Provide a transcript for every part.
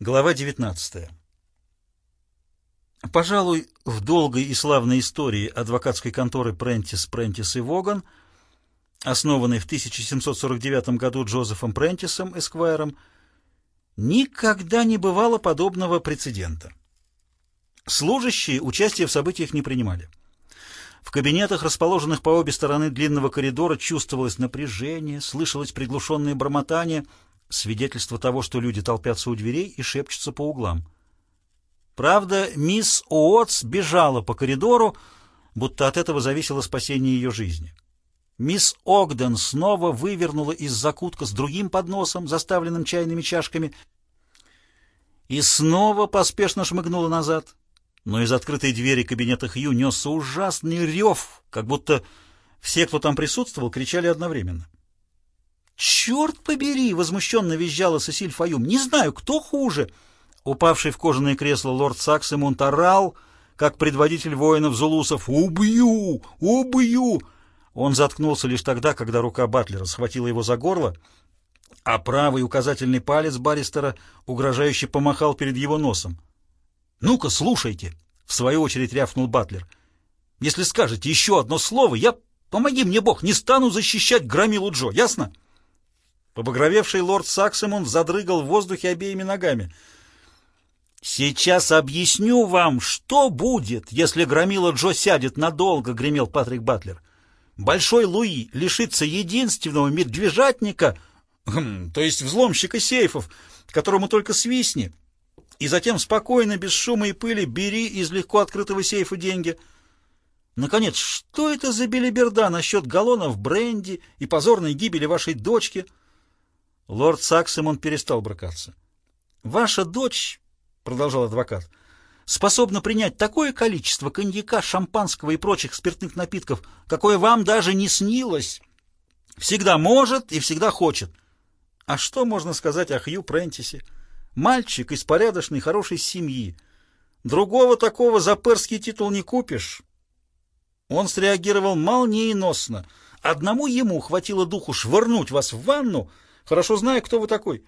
Глава 19. Пожалуй, в долгой и славной истории адвокатской конторы Прентис, Прентис и Воган, основанной в 1749 году Джозефом Прентисом, эсквайром, никогда не бывало подобного прецедента. Служащие участия в событиях не принимали. В кабинетах, расположенных по обе стороны длинного коридора, чувствовалось напряжение, слышалось приглушенное бормотание – свидетельство того, что люди толпятся у дверей и шепчутся по углам. Правда, мисс Уотс бежала по коридору, будто от этого зависело спасение ее жизни. Мисс Огден снова вывернула из закутка с другим подносом, заставленным чайными чашками, и снова поспешно шмыгнула назад. Но из открытой двери кабинета Хью несся ужасный рев, как будто все, кто там присутствовал, кричали одновременно. «Черт побери!» — возмущенно визжала Сесиль Фаюм. «Не знаю, кто хуже!» Упавший в кожаное кресло лорд Саксимунд орал, как предводитель воинов-зулусов. «Убью! Убью!» Он заткнулся лишь тогда, когда рука Батлера схватила его за горло, а правый указательный палец Баристера угрожающе помахал перед его носом. «Ну-ка, слушайте!» — в свою очередь рявкнул Батлер. «Если скажете еще одно слово, я, помоги мне Бог, не стану защищать громилу Джо, ясно?» Побагровевший лорд Саксимон задрыгал в воздухе обеими ногами. «Сейчас объясню вам, что будет, если громила Джо сядет надолго», — гремел Патрик Батлер. «Большой Луи лишится единственного медвежатника, хм, то есть взломщика сейфов, которому только свистни, и затем спокойно, без шума и пыли, бери из легко открытого сейфа деньги». Наконец, что это за белиберда насчет галлонов бренди и позорной гибели вашей дочки — Лорд Саксимон перестал брыкаться. «Ваша дочь, — продолжал адвокат, — способна принять такое количество коньяка, шампанского и прочих спиртных напитков, какое вам даже не снилось. Всегда может и всегда хочет. А что можно сказать о Хью Прентисе? Мальчик из порядочной, хорошей семьи. Другого такого за перский титул не купишь». Он среагировал молниеносно. Одному ему хватило духу швырнуть вас в ванну — хорошо зная, кто вы такой.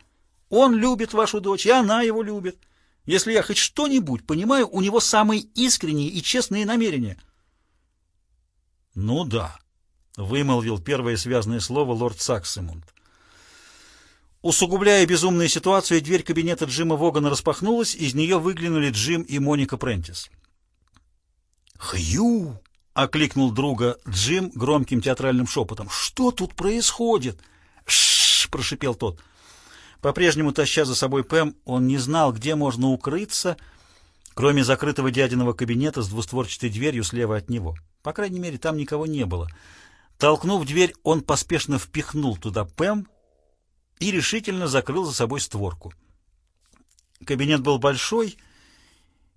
Он любит вашу дочь, и она его любит. Если я хоть что-нибудь понимаю, у него самые искренние и честные намерения. — Ну да, — вымолвил первое связанное слово лорд Саксимунд. Усугубляя безумную ситуацию, дверь кабинета Джима Вогана распахнулась, из нее выглянули Джим и Моника Прентис. «Хью!» — окликнул друга Джим громким театральным шепотом. «Что тут происходит?» Прошипел тот. По-прежнему, таща за собой Пэм, он не знал, где можно укрыться, кроме закрытого дядиного кабинета с двустворчатой дверью слева от него. По крайней мере, там никого не было. Толкнув дверь, он поспешно впихнул туда Пэм и решительно закрыл за собой створку. Кабинет был большой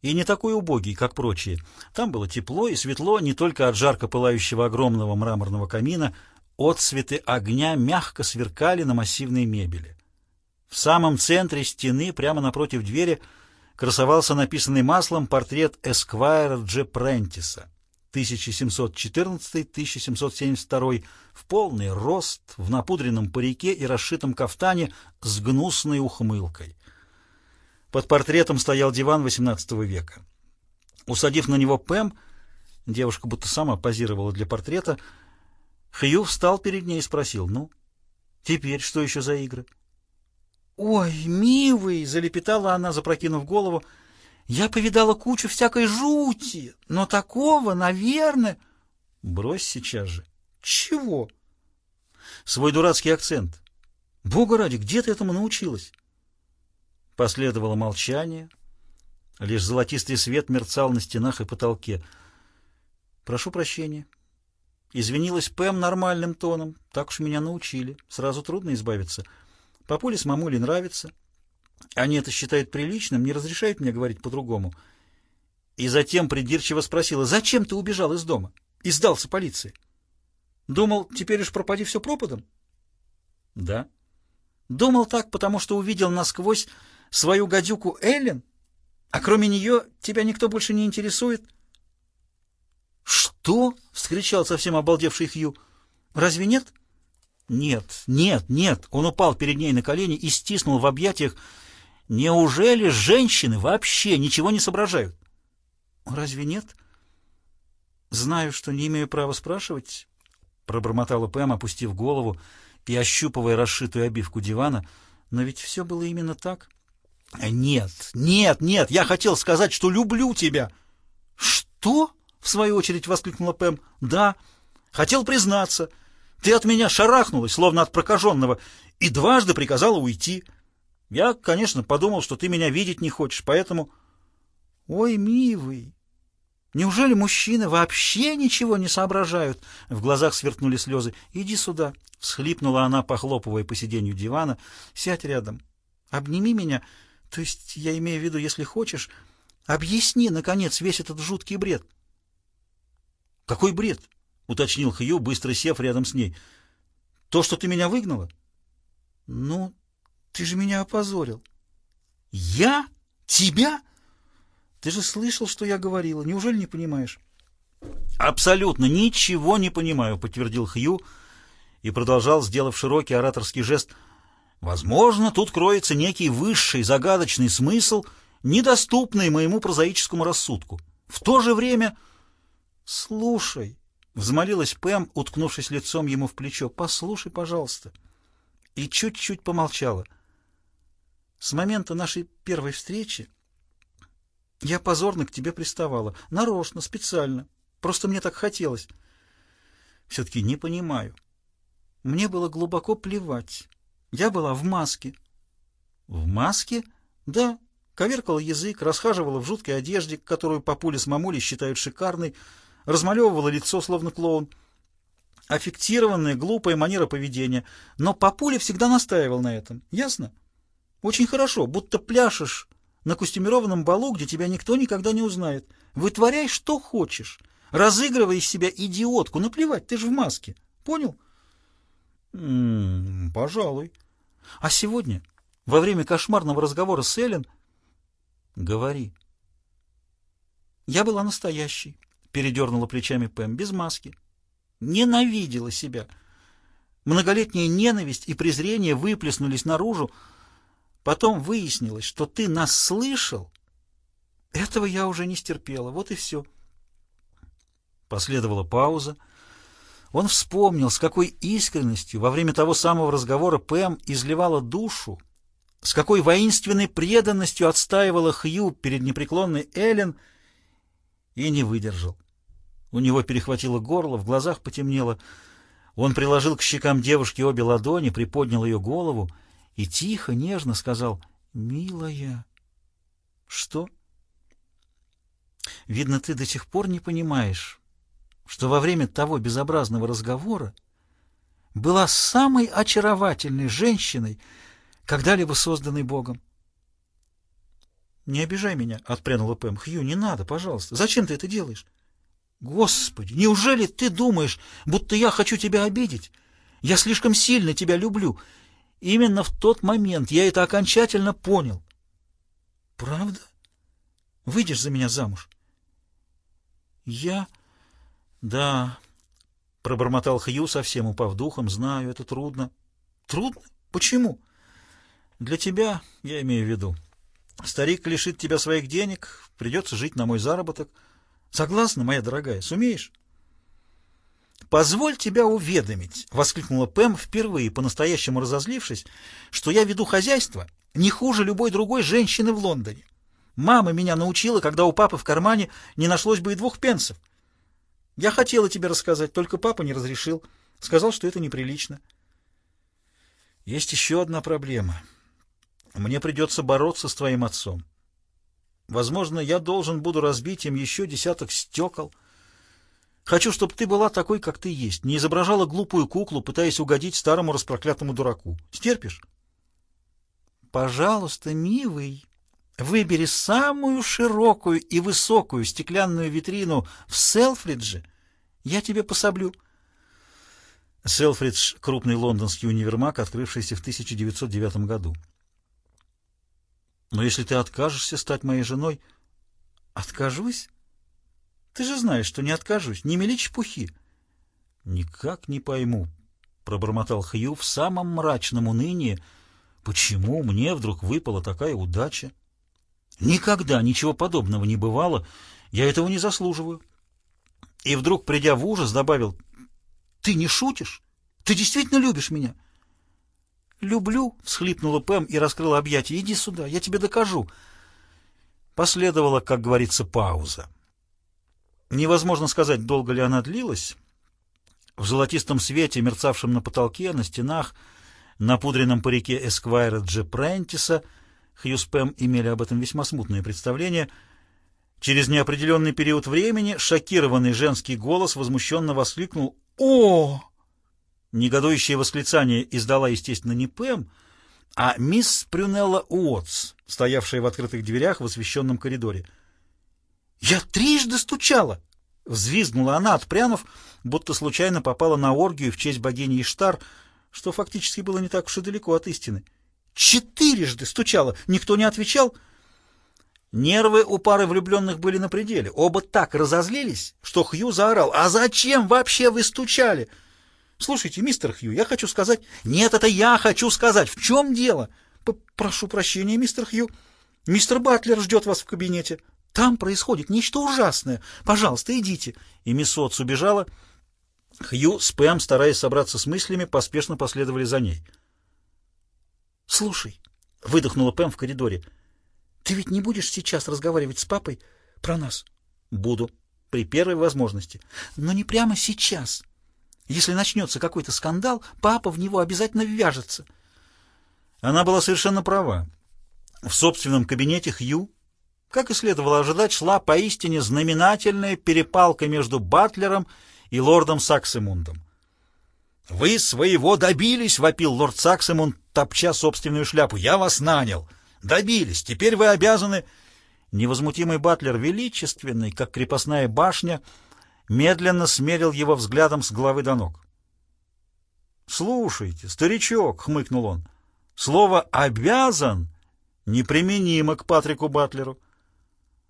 и не такой убогий, как прочие. Там было тепло и светло не только от жарко пылающего огромного мраморного камина, Отцветы огня мягко сверкали на массивной мебели. В самом центре стены, прямо напротив двери, красовался написанный маслом портрет Эсквайра Дж. Прентиса 1714-1772 в полный рост, в напудренном парике и расшитом кафтане с гнусной ухмылкой. Под портретом стоял диван XVIII века. Усадив на него Пэм, девушка будто сама позировала для портрета, Хью встал перед ней и спросил, «Ну, теперь что еще за игры?» «Ой, милый!» — залепетала она, запрокинув голову. «Я повидала кучу всякой жути, но такого, наверное...» «Брось сейчас же!» «Чего?» «Свой дурацкий акцент. Бога ради, где ты этому научилась?» Последовало молчание. Лишь золотистый свет мерцал на стенах и потолке. «Прошу прощения», Извинилась Пэм нормальным тоном. Так уж меня научили. Сразу трудно избавиться. Папуле с мамулей нравится. Они это считают приличным, не разрешают мне говорить по-другому. И затем придирчиво спросила, зачем ты убежал из дома и сдался полиции? Думал, теперь уж пропади все пропадом? Да. Думал так, потому что увидел насквозь свою гадюку Эллен, а кроме нее тебя никто больше не интересует? — «Что?» — вскричал совсем обалдевший Хью. «Разве нет?» «Нет, нет, нет!» Он упал перед ней на колени и стиснул в объятиях. Неужели женщины вообще ничего не соображают? Разве нет? Знаю, что не имею права спрашивать, пробормотала Пэм, опустив голову и ощупывая расшитую обивку дивана, но ведь все было именно так. Нет, нет, нет, я хотел сказать, что люблю тебя. Что? В свою очередь воскликнула Пэм. Да, хотел признаться. Ты от меня шарахнулась, словно от прокаженного, и дважды приказала уйти. Я, конечно, подумал, что ты меня видеть не хочешь, поэтому... Ой, милый, неужели мужчины вообще ничего не соображают? В глазах сверкнули слезы. Иди сюда, всхлипнула она, похлопывая по сиденью дивана. Сядь рядом, обними меня, то есть я имею в виду, если хочешь, объясни, наконец, весь этот жуткий бред. Какой бред? — уточнил Хью, быстро сев рядом с ней. «То, что ты меня выгнала?» «Ну, ты же меня опозорил». «Я? Тебя?» «Ты же слышал, что я говорила. Неужели не понимаешь?» «Абсолютно ничего не понимаю», — подтвердил Хью и продолжал, сделав широкий ораторский жест. «Возможно, тут кроется некий высший загадочный смысл, недоступный моему прозаическому рассудку. В то же время...» «Слушай», Взмолилась Пэм, уткнувшись лицом ему в плечо. «Послушай, пожалуйста». И чуть-чуть помолчала. «С момента нашей первой встречи я позорно к тебе приставала. Нарочно, специально. Просто мне так хотелось. Все-таки не понимаю. Мне было глубоко плевать. Я была в маске». «В маске?» «Да». Коверкала язык, расхаживала в жуткой одежде, которую папули с мамулей считают шикарной, размалевывала лицо, словно клоун. Аффектированная, глупая манера поведения. Но папуля всегда настаивал на этом. Ясно? Очень хорошо, будто пляшешь на костюмированном балу, где тебя никто никогда не узнает. Вытворяй, что хочешь. Разыгрывай из себя идиотку. Наплевать, ты же в маске. Понял? М -м, пожалуй. А сегодня, во время кошмарного разговора с Эллен... Говори. Я была настоящей передернула плечами Пэм, без маски. Ненавидела себя. Многолетняя ненависть и презрение выплеснулись наружу. Потом выяснилось, что ты нас слышал. Этого я уже не стерпела. Вот и все. Последовала пауза. Он вспомнил, с какой искренностью во время того самого разговора Пэм изливала душу, с какой воинственной преданностью отстаивала Хью перед непреклонной Эллен и не выдержал. У него перехватило горло, в глазах потемнело. Он приложил к щекам девушки обе ладони, приподнял ее голову и тихо, нежно сказал «Милая». «Что?» «Видно, ты до сих пор не понимаешь, что во время того безобразного разговора была самой очаровательной женщиной, когда-либо созданной Богом. «Не обижай меня», — отпрянула Пэм. «Хью, не надо, пожалуйста. Зачем ты это делаешь?» Господи, неужели ты думаешь, будто я хочу тебя обидеть? Я слишком сильно тебя люблю. Именно в тот момент я это окончательно понял. Правда? Выйдешь за меня замуж? Я... Да, пробормотал Хью, совсем упав духом. Знаю, это трудно. Трудно? Почему? Для тебя, я имею в виду. Старик лишит тебя своих денег, придется жить на мой заработок — Согласна, моя дорогая, сумеешь? «Позволь тебя уведомить», — воскликнула Пэм, впервые по-настоящему разозлившись, «что я веду хозяйство не хуже любой другой женщины в Лондоне. Мама меня научила, когда у папы в кармане не нашлось бы и двух пенсов. Я хотела тебе рассказать, только папа не разрешил. Сказал, что это неприлично. Есть еще одна проблема. Мне придется бороться с твоим отцом. Возможно, я должен буду разбить им еще десяток стекол. Хочу, чтобы ты была такой, как ты есть, не изображала глупую куклу, пытаясь угодить старому распроклятому дураку. Стерпишь? Пожалуйста, милый, выбери самую широкую и высокую стеклянную витрину в Селфридже. Я тебе пособлю. Селфридж — крупный лондонский универмаг, открывшийся в 1909 году. Но если ты откажешься стать моей женой... Откажусь? Ты же знаешь, что не откажусь. Не мели чепухи. Никак не пойму, — пробормотал Хью в самом мрачном унынии, Почему мне вдруг выпала такая удача? Никогда ничего подобного не бывало. Я этого не заслуживаю. И вдруг, придя в ужас, добавил, «Ты не шутишь? Ты действительно любишь меня?» «Люблю», — всхлипнула Пэм и раскрыла объятия. «Иди сюда, я тебе докажу». Последовала, как говорится, пауза. Невозможно сказать, долго ли она длилась. В золотистом свете, мерцавшем на потолке, на стенах, на пудренном парике Эсквайра Дж. Прентиса, Хью с Пэм имели об этом весьма смутное представление, через неопределенный период времени шокированный женский голос возмущенно воскликнул «О!» Негодующее восклицание издала, естественно, не Пэм, а мисс Прюнелла Уотс, стоявшая в открытых дверях в освещенном коридоре. «Я трижды стучала!» — взвизгнула она, отпрянув, будто случайно попала на оргию в честь богини Иштар, что фактически было не так уж и далеко от истины. «Четырежды стучала! Никто не отвечал!» Нервы у пары влюбленных были на пределе. Оба так разозлились, что Хью заорал. «А зачем вообще вы стучали?» Слушайте, мистер Хью, я хочу сказать... Нет, это я хочу сказать. В чем дело? Прошу прощения, мистер Хью. Мистер Батлер ждет вас в кабинете. Там происходит нечто ужасное. Пожалуйста, идите. И мисс Отс убежала. Хью с Пэм, стараясь собраться с мыслями, поспешно последовали за ней. «Слушай», — выдохнула Пэм в коридоре, — «ты ведь не будешь сейчас разговаривать с папой про нас?» «Буду, при первой возможности. Но не прямо сейчас». Если начнется какой-то скандал, папа в него обязательно ввяжется. Она была совершенно права. В собственном кабинете Хью, как и следовало ожидать, шла поистине знаменательная перепалка между Батлером и лордом Саксимундом. «Вы своего добились!» — вопил лорд Саксимунд, топча собственную шляпу. «Я вас нанял! Добились! Теперь вы обязаны...» Невозмутимый Батлер, величественный, как крепостная башня, — медленно смерил его взглядом с головы до ног. «Слушайте, старичок», — хмыкнул он, — «слово «обязан» неприменимо к Патрику Батлеру».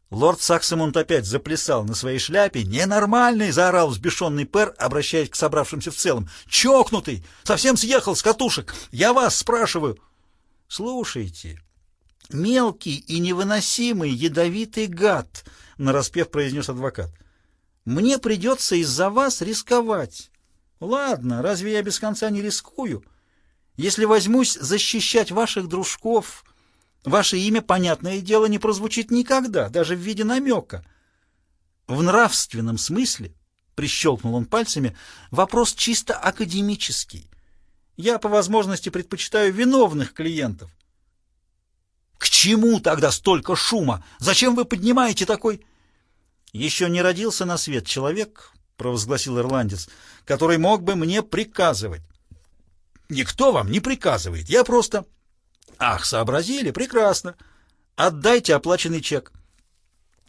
Лорд Саксимунд опять заплясал на своей шляпе. «Ненормальный!» — заорал взбешенный пэр, обращаясь к собравшимся в целом. «Чокнутый! Совсем съехал с катушек! Я вас спрашиваю!» «Слушайте, мелкий и невыносимый ядовитый гад!» — нараспев произнес адвокат. Мне придется из-за вас рисковать. Ладно, разве я без конца не рискую? Если возьмусь защищать ваших дружков, ваше имя, понятное дело, не прозвучит никогда, даже в виде намека. В нравственном смысле, прищелкнул он пальцами, вопрос чисто академический. Я по возможности предпочитаю виновных клиентов. К чему тогда столько шума? Зачем вы поднимаете такой... «Еще не родился на свет человек, — провозгласил ирландец, — который мог бы мне приказывать». «Никто вам не приказывает, я просто...» «Ах, сообразили? Прекрасно. Отдайте оплаченный чек».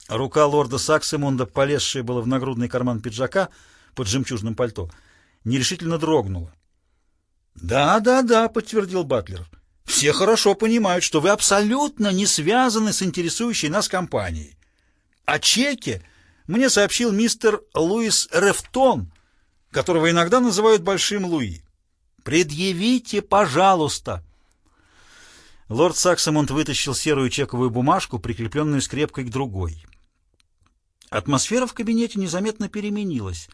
Рука лорда Саксимунда, полезшая была в нагрудный карман пиджака под жемчужным пальто, нерешительно дрогнула. «Да, да, да», — подтвердил Батлер. «Все хорошо понимают, что вы абсолютно не связаны с интересующей нас компанией. О чеке мне сообщил мистер Луис Рефтон, которого иногда называют Большим Луи. «Предъявите, пожалуйста!» Лорд Саксамонт вытащил серую чековую бумажку, прикрепленную скрепкой к другой. Атмосфера в кабинете незаметно переменилась.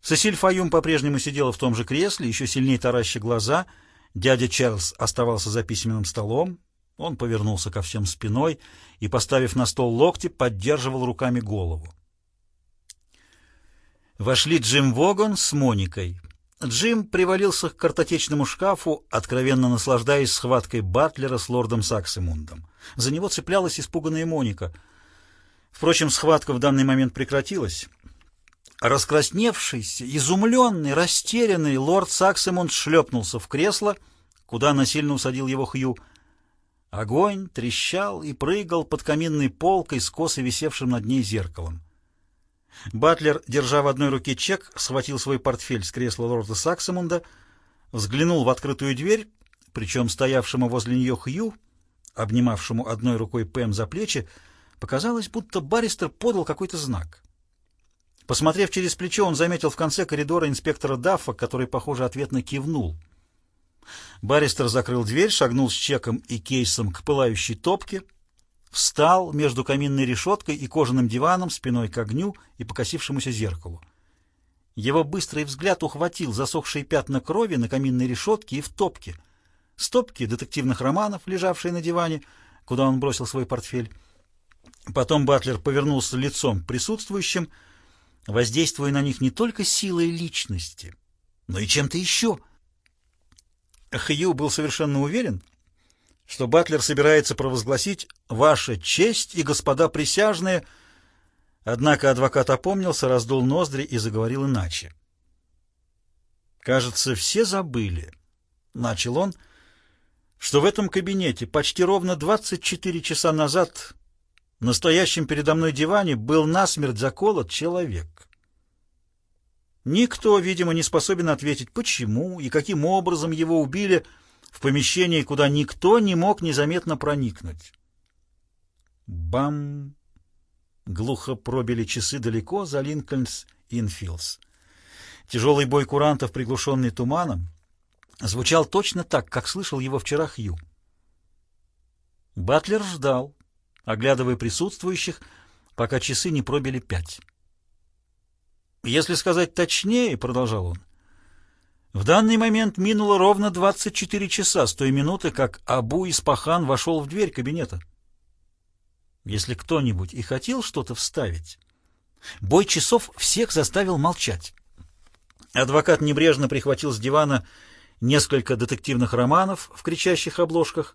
Сесиль Фаюм по-прежнему сидела в том же кресле, еще сильнее тараща глаза. Дядя Чарльз оставался за письменным столом. Он повернулся ко всем спиной и, поставив на стол локти, поддерживал руками голову. Вошли Джим Воган с Моникой. Джим привалился к картотечному шкафу, откровенно наслаждаясь схваткой Батлера с лордом Саксимундом. За него цеплялась испуганная Моника. Впрочем, схватка в данный момент прекратилась. Раскрасневшийся, изумленный, растерянный, лорд Саксимунд шлепнулся в кресло, куда насильно усадил его Хью — Огонь трещал и прыгал под каминной полкой с косо висевшим над ней зеркалом. Батлер, держа в одной руке чек, схватил свой портфель с кресла лорда Саксамунда, взглянул в открытую дверь, причем стоявшему возле нее Хью, обнимавшему одной рукой Пэм за плечи, показалось, будто баристер подал какой-то знак. Посмотрев через плечо, он заметил в конце коридора инспектора Даффа, который, похоже, ответно кивнул — Баристер закрыл дверь, шагнул с чеком и кейсом к пылающей топке, встал между каминной решеткой и кожаным диваном спиной к огню и покосившемуся зеркалу. Его быстрый взгляд ухватил засохшие пятна крови на каминной решетке и в топке. Стопки детективных романов, лежавшие на диване, куда он бросил свой портфель. Потом Батлер повернулся лицом к присутствующим, воздействуя на них не только силой личности, но и чем-то еще. Хью был совершенно уверен, что Батлер собирается провозгласить «Ваша честь и господа присяжные», однако адвокат опомнился, раздул ноздри и заговорил иначе. «Кажется, все забыли», — начал он, — «что в этом кабинете почти ровно 24 часа назад в настоящем передо мной диване был насмерть заколот человек». Никто, видимо, не способен ответить, почему и каким образом его убили в помещении, куда никто не мог незаметно проникнуть. Бам! Глухо пробили часы далеко за Линкольнс-Инфилдс. Тяжелый бой курантов, приглушенный туманом, звучал точно так, как слышал его вчера Хью. Батлер ждал, оглядывая присутствующих, пока часы не пробили пять. Если сказать точнее, — продолжал он, — в данный момент минуло ровно 24 часа с той минуты, как Абу Испахан вошел в дверь кабинета. Если кто-нибудь и хотел что-то вставить, бой часов всех заставил молчать. Адвокат небрежно прихватил с дивана несколько детективных романов в кричащих обложках,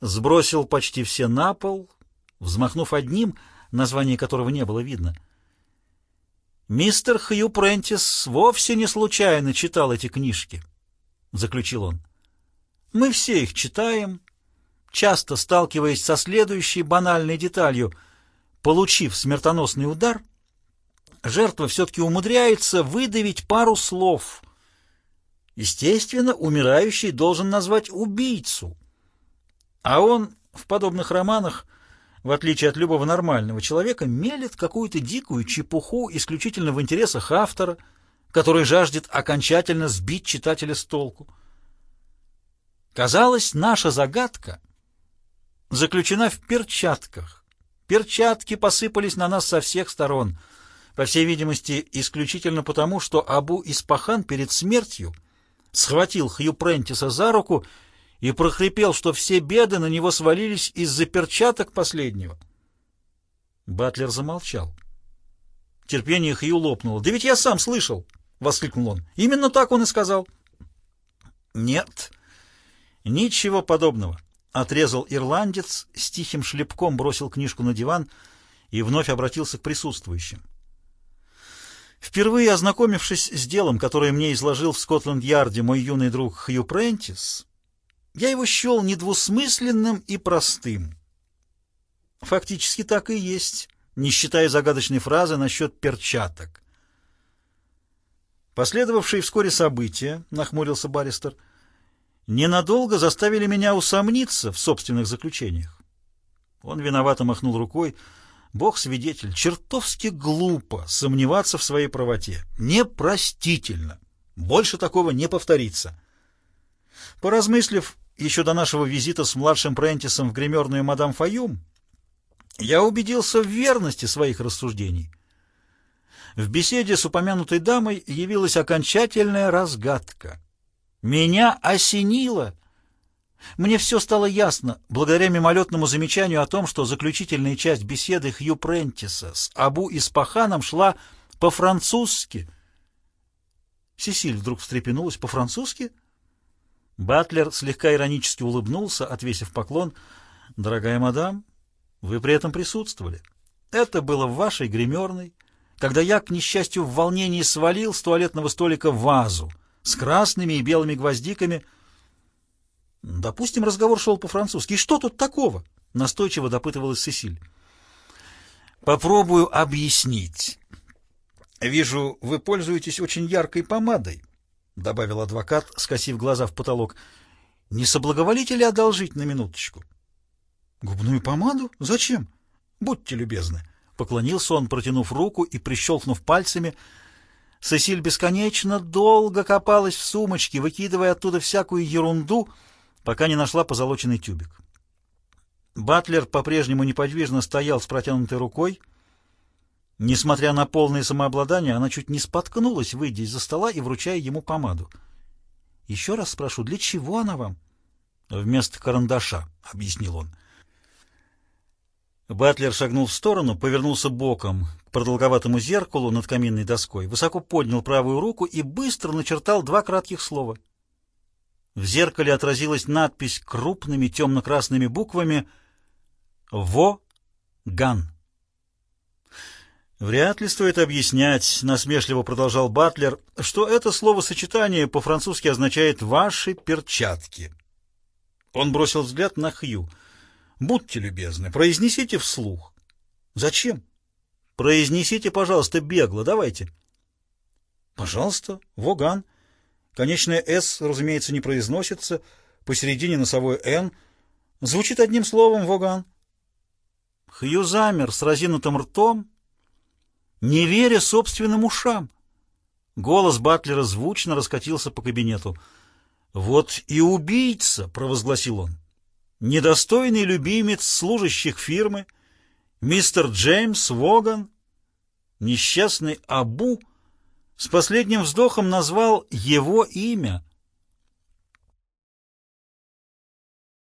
сбросил почти все на пол, взмахнув одним, название которого не было видно — «Мистер Хью Прентис вовсе не случайно читал эти книжки», — заключил он. «Мы все их читаем, часто сталкиваясь со следующей банальной деталью. Получив смертоносный удар, жертва все-таки умудряется выдавить пару слов. Естественно, умирающий должен назвать убийцу. А он в подобных романах в отличие от любого нормального человека, мелет какую-то дикую чепуху исключительно в интересах автора, который жаждет окончательно сбить читателя с толку. Казалось, наша загадка заключена в перчатках. Перчатки посыпались на нас со всех сторон, по всей видимости, исключительно потому, что Абу Испахан перед смертью схватил Хью Прентиса за руку и прохрипел, что все беды на него свалились из-за перчаток последнего. Батлер замолчал. Терпение Хью лопнуло. «Да ведь я сам слышал!» — воскликнул он. «Именно так он и сказал». «Нет, ничего подобного», — отрезал ирландец, с тихим шлепком бросил книжку на диван и вновь обратился к присутствующим. Впервые ознакомившись с делом, которое мне изложил в Скотланд-Ярде мой юный друг Хью Прентис, я его счел недвусмысленным и простым. Фактически так и есть, не считая загадочной фразы насчет перчаток. Последовавшие вскоре события, нахмурился Баристер, ненадолго заставили меня усомниться в собственных заключениях. Он виновато махнул рукой. Бог свидетель, чертовски глупо сомневаться в своей правоте. Непростительно. Больше такого не повторится. Поразмыслив, еще до нашего визита с младшим Прентисом в гримерную мадам Фаюм, я убедился в верности своих рассуждений. В беседе с упомянутой дамой явилась окончательная разгадка. Меня осенило. Мне все стало ясно, благодаря мимолетному замечанию о том, что заключительная часть беседы Хью Прентиса с Абу Испаханом шла по-французски. Сесиль вдруг встрепенулась. «По-французски?» Батлер слегка иронически улыбнулся, отвесив поклон. «Дорогая мадам, вы при этом присутствовали. Это было в вашей гримерной, когда я, к несчастью, в волнении свалил с туалетного столика вазу с красными и белыми гвоздиками. Допустим, разговор шел по-французски. Что тут такого?» — настойчиво допытывалась Сесиль. «Попробую объяснить. Вижу, вы пользуетесь очень яркой помадой». — добавил адвокат, скосив глаза в потолок. — Не соблаговолите ли одолжить на минуточку? — Губную помаду? Зачем? Будьте любезны. Поклонился он, протянув руку и прищелкнув пальцами. Сесиль бесконечно долго копалась в сумочке, выкидывая оттуда всякую ерунду, пока не нашла позолоченный тюбик. Батлер по-прежнему неподвижно стоял с протянутой рукой. Несмотря на полное самообладание, она чуть не споткнулась, выйдя из-за стола и вручая ему помаду. «Еще раз спрошу, для чего она вам?» «Вместо карандаша», — объяснил он. Батлер шагнул в сторону, повернулся боком к продолговатому зеркалу над каминной доской, высоко поднял правую руку и быстро начертал два кратких слова. В зеркале отразилась надпись крупными темно-красными буквами «Во-Ган». «Вряд ли стоит объяснять», — насмешливо продолжал Батлер, «что это словосочетание по-французски означает «ваши перчатки». Он бросил взгляд на Хью — Будьте любезны, произнесите вслух. Зачем? Произнесите, пожалуйста, бегло, давайте. Пожалуйста, Воган. Конечное «С», разумеется, не произносится, посередине носовое «Н». Звучит одним словом «Воган». Хью замер с разинутым ртом, не веря собственным ушам. Голос Батлера звучно раскатился по кабинету. «Вот и убийца!» — провозгласил он недостойный любимец служащих фирмы, мистер Джеймс Воган, несчастный Абу, с последним вздохом назвал его имя —